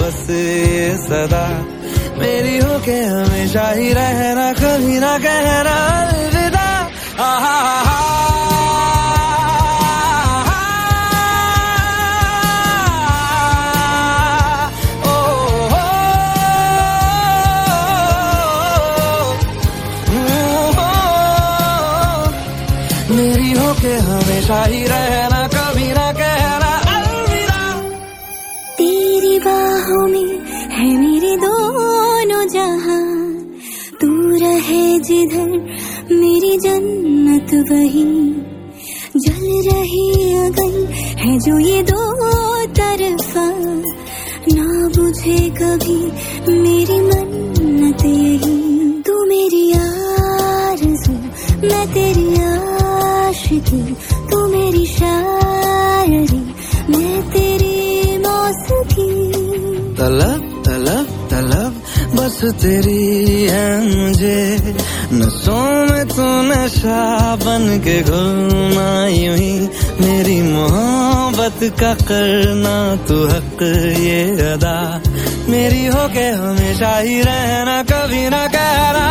बस सदा। मेरी हो के हमेशा ही रहना, कभी ना कहना अलविदा। मेरी हो के हमेशा ही रहना बाहों में है मेरे दोनों जहाँ। तू रहे जिधर, मेरी जन्नत वही। जल रही अगन है जो ये दो तरफा। ना बुझे कभी मेरी मन्नत यही। तू मेरी आरज़ू, मैं तेरी आशिकी। तू मेरी शायरी तलब तलब तलब, बस तेरी है मुझे नसों में तू नशा बन के घुलना यूँ ही, मेरी मोहब्बत का करना तू हक ये अदा। मेरी हो के हमेशा ही रहना, कभी ना कहना